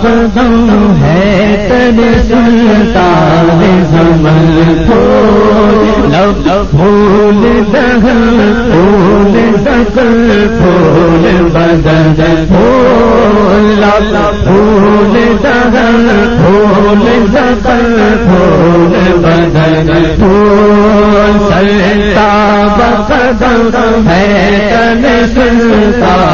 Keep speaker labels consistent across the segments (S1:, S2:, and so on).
S1: قدم ہے تن سلطان زمن پھول۔ لب پھول دہل پھول سکل پھول بدن پھول۔ لب پھول دہل پھول سکل پھول بدن پھول۔ سلتا قدم ہے تن سلطان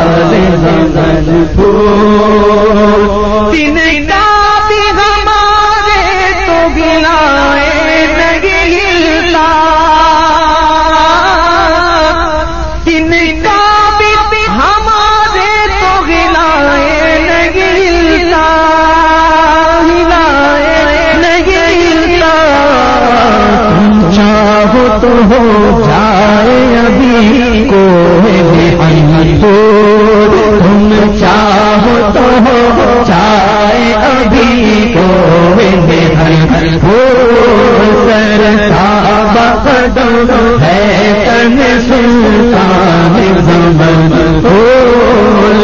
S1: بقدم ہے تن سلطان زمن پھول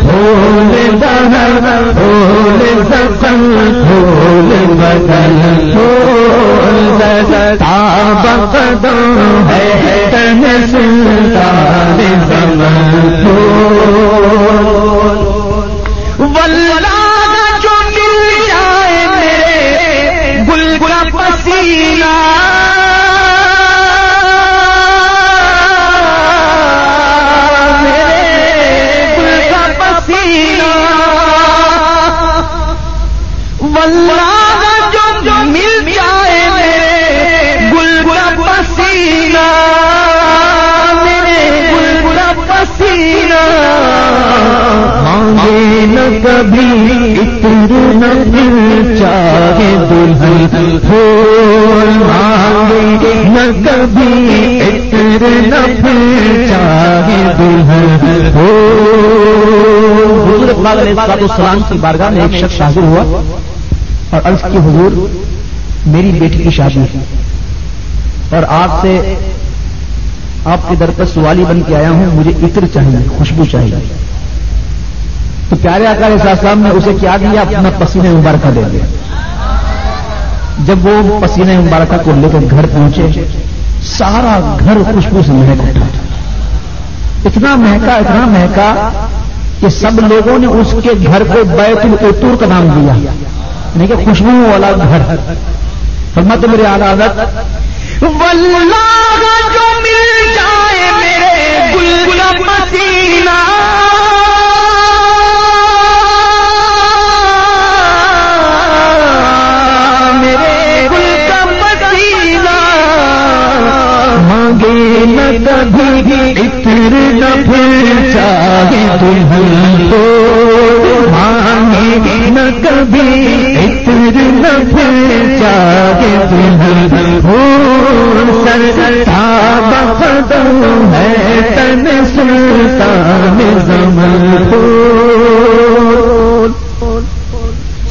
S1: پھول دہن پھول سکن پھول بدن پھول سرتا بقدم ہے تن سلطان زمن پھول
S2: حضور اقبال علیہ کی بارگاہ میں ایک شخص حاضر ہوا اور عرض کی، حضور، میری بیٹی کی شادی ہے اور آپ سے آپ کے در پر سوالی بن کے آیا ہوں، مجھے عطر چاہیے، خوشبو چاہیے۔ تو پیارے آکار السلام نے اسے کیا دیا؟ اپنا پسینے مبارکہ دے دیا۔ جب وہ پسینے مبارکہ کو لے کر گھر پہنچے سارا گھر خوشبو سے مہک اٹھا اتنا مہکا اتنا مہکا کہ سب لوگوں نے اس کے گھر کو بیت العطور کا نام دیا۔ یعنی کہ خوشبو والا گھر۔ فرماتے میرے عادت
S3: واللہ جو مل جائے میرے گل کا
S1: اتر نہ چاہے دلہن کو مانگے نہ کبھی۔ اتر نہ چاہے دلہن ہو۔ سر سرتا بقدم ہے تن سلطان زمن کو۔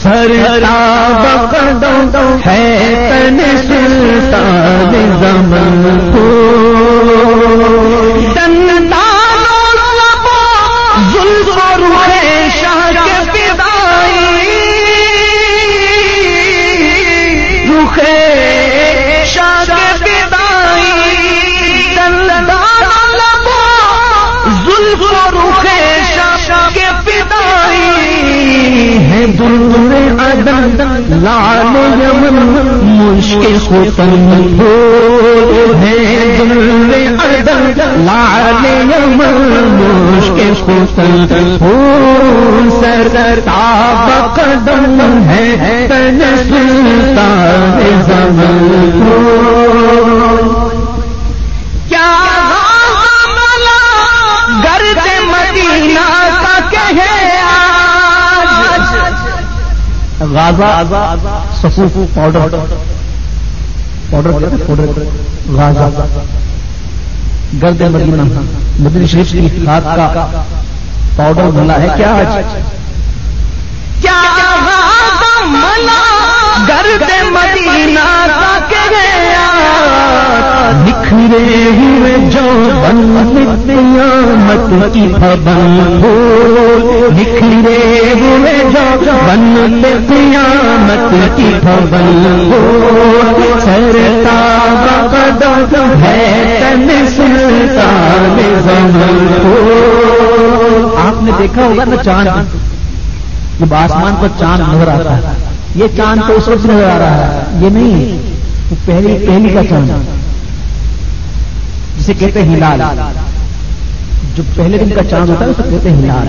S1: سرتا بقدم ہے تن سلطان زمن کو۔ مشکل ہے۔ دل عدم لال یمن مشکل ختم ہو سر سر تاب قدم ہے تن سلطان زمن ہو
S3: کیا گرد مدینہ کا کہے
S2: غازہ پاؤڈر۔ پاؤڈر پاؤڈر غازہ گرد مدینہ مدنی شریف کی کا پاؤڈر ملا ہے۔ کیا آج؟
S3: کیا گرد مدینہ
S1: بکھرے ہوئے جو قیامت کی پبن ہو۔ بکھرے قیامت کی ہو۔ سرتا ہے تن سلطان زمن
S2: آپ نے دیکھا ہوگا نا چاند؟ جب آسمان پر چاند نظر آتا ہے۔ یہ چاند تو اس وقت نظر آ رہا ہے۔ یہ نہیں پہلی پہلی کا چاند۔ جسے کہتے ہیں ہلال۔ جو پہلے دن کا چاند ہوتا ہے، اسے کہتے ہیں ہلال۔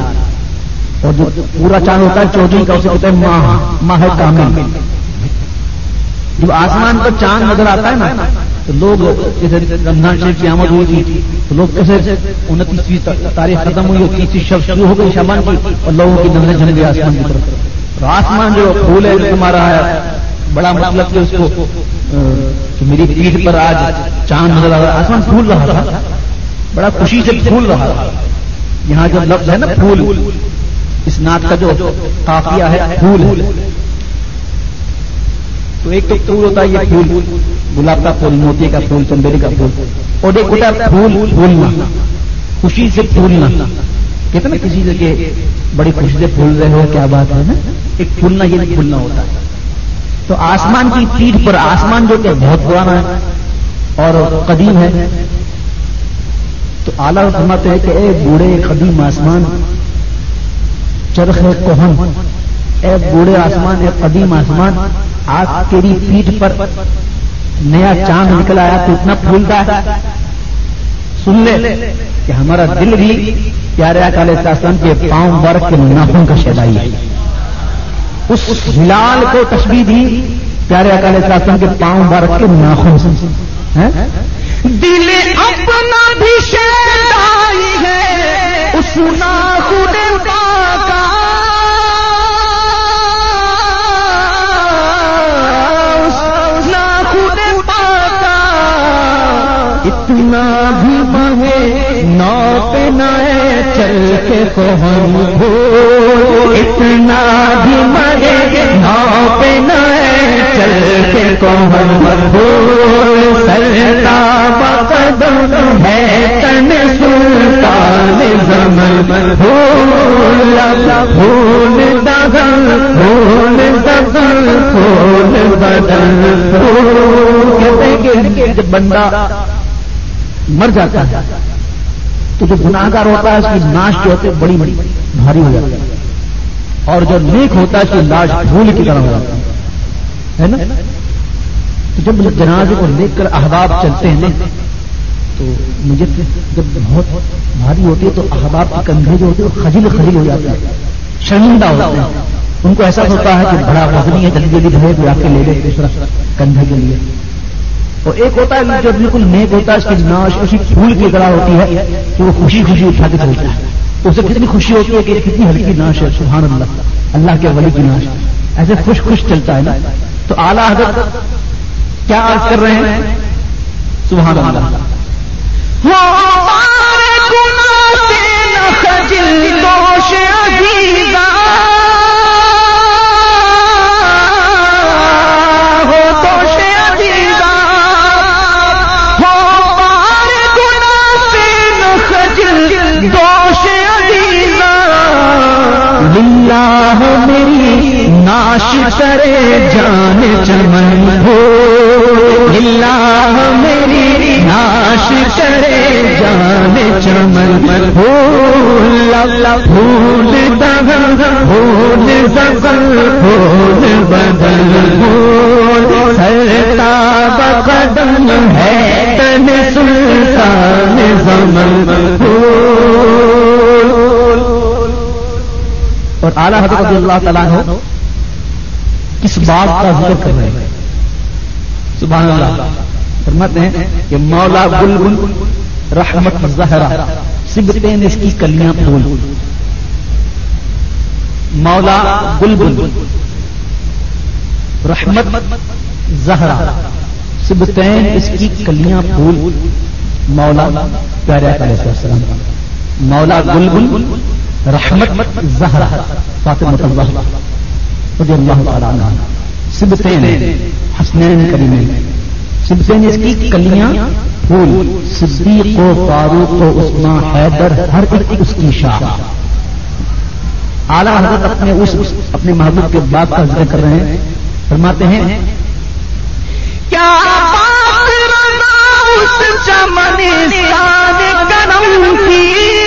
S2: اور جو پورا چاند ہوتا ہے چودہ کا، اسے کہتے ہیں ماہ ماہ کامل۔ جب آسمان پر چاند نظر آتا ہے نا تو لوگ رمضان شریف کی آمد ہوئی تھی، تو لوگ کیسے انتیسویں تاریخ ختم ہوئی تیسری شب شروع ہو گئی شبان کی اور لوگوں کی نظریں جھن گئی آسمان کی طرف۔ تو آسمان جو پھول ہے، جو تمہارا ہے، بڑا مطلب کہ اس کو میری پیٹ پر آج چاند نظر آ رہا آسمان پھول رہا تھا۔ بڑا خوشی سے پھول رہا تھا۔ یہاں جو لفظ ہے نا پھول، اس ناٹ کا جو کافیا ہے، پھول۔ تو ایک تو پھول ہوتا ہے، یہ پھول۔ گلاب کا پھول، موتی کا پھول چندری کا پھول۔ اور ایک پھول، پھولنا۔ خوشی سے پھولنا۔ کہتے نا کسی جگہ بڑی خوشی سے پھول رہے ہو، کیا بات ہے نا؟ ایک پھولنا یہ پھولنا ہوتا ہے۔ تو آسمان کی پیٹ پر، آسمان جو کہ بہت پرانا ہے اور قدیم ہے، تو اعلیٰ فرماتے ہیں کہ اے بوڑھے قدیم آسمان، چرخ کوہن۔ اے بوڑھے آسمان، اے قدیم آسمان آج تیری پیٹ پر نیا چاند نکل آیا تو اتنا پھولتا ہے۔ سن لے کہ ہمارا دل بھی پیارے کالے شاسن کے پاؤں برق کے ناخن کا شہدائی ہے۔ اس ہلال کو تشبیح دی پیارے اکالے شاسن کے پاؤں برق کے ناخن سے۔
S3: دل اپنا بھی شہدائی ہے۔ اس ناخن
S1: اتنا بھی بہے نو پہ نئے چل کے کوہن ہو اتنا بھی مگے نو پہ نئے چل کے کوہن ہو سرتا بقدم ہے، تن سلطان زمن ہو پھول دگل پھول دگل پھول بدل کہتے جب بندہ مر جاتا ہے۔ تو جو گناگار ہوتا ہے، اس کی ناش جو ہوتی ہے، بڑی بڑی بھاری ہو جاتی ہے۔ اور جو نیک ہوتا ہے، اس کی لاش پھول کی طرح ہو جاتا ہے۔ نا؟ تو جب جنازے کو دیکھ کر احباب چلتے ہیں نا، تو مجھے جب بہت بھاری ہوتی ہے، تو احباب کے کندھے جو ہوتے ہیں، وہ خجل خجل ہو جاتے ہیں۔ شرمندہ ہوتے ہیں۔ ان کو احساس ہوتا ہے کہ بڑا وزنی ہے، جلدی جلدی بھرے تو آ کے لے لے دوسرا کندھے کے لیے۔ اور ایک ہوتا ہے جو بالکل نیک ہوتا ہے، اس کی ناش اسی پھول کی طرح ہوتی ہے کہ وہ خوشی خوشی اٹھا کے چلتا ہے۔ اسے کتنی خوشی ہوتی ہے کہ کتنی ہلکی ناش ہے، سبحان اللہ۔ اللہ کے ولی کی ناش۔ ایسے خوش خوش چلتا ہے نا۔ تو اعلیٰ حضرت کیا عرض کر رہے ہیں؟ سبحان اللہ۔ اللہ میری ناش کرے جان چمن ہو۔ اللہ میری ناش کرے جان چمن ہو۔ پھول دگل پھول دگل پھول بدل ہو۔ سرتا بقدم ہے تن سلطان زمن۔ اور اعلیٰ حضرت اللہ تعالیٰ ہو کس بات کا ذکر کر رہے ہیں۔ سبحان اللہ۔ فرماتے ہیں کہ مولا گل گل رحمت زہرا، سبتین اس کی کلیاں پھول۔ مولا گل گل رحمت زہرا، سبتین اس کی کلیاں پھول۔ مولا پیارے علیہ السلام مولا گل گل رحمت زہرا فاطمہ الزہرا رضی اللہ تعالیٰ عنہ۔ سبتین حسنین کریمین۔ سبتین اس کی کلیاں، پھول، صدیق و فاروق و عثمان حیدر، ہر ایک اس کی شاہ۔
S2: اعلیٰ حضرت اپنے اس، اپنے محبوب کے بات کا ذکر کر رہے ہیں۔ فرماتے ہیں،
S1: کیا اس چمن سان کرم کی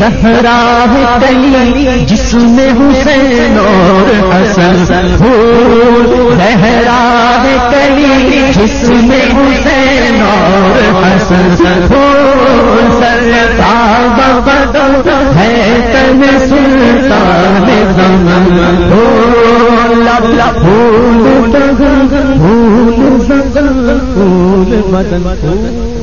S2: زہرا کلی جس میں حسین اور حسن پھول زہرا کلی جس میں حسین اور حسن پھول سرتا بدل ہے تن سلطان زمن پھول پھول پھول پھول بدل پھول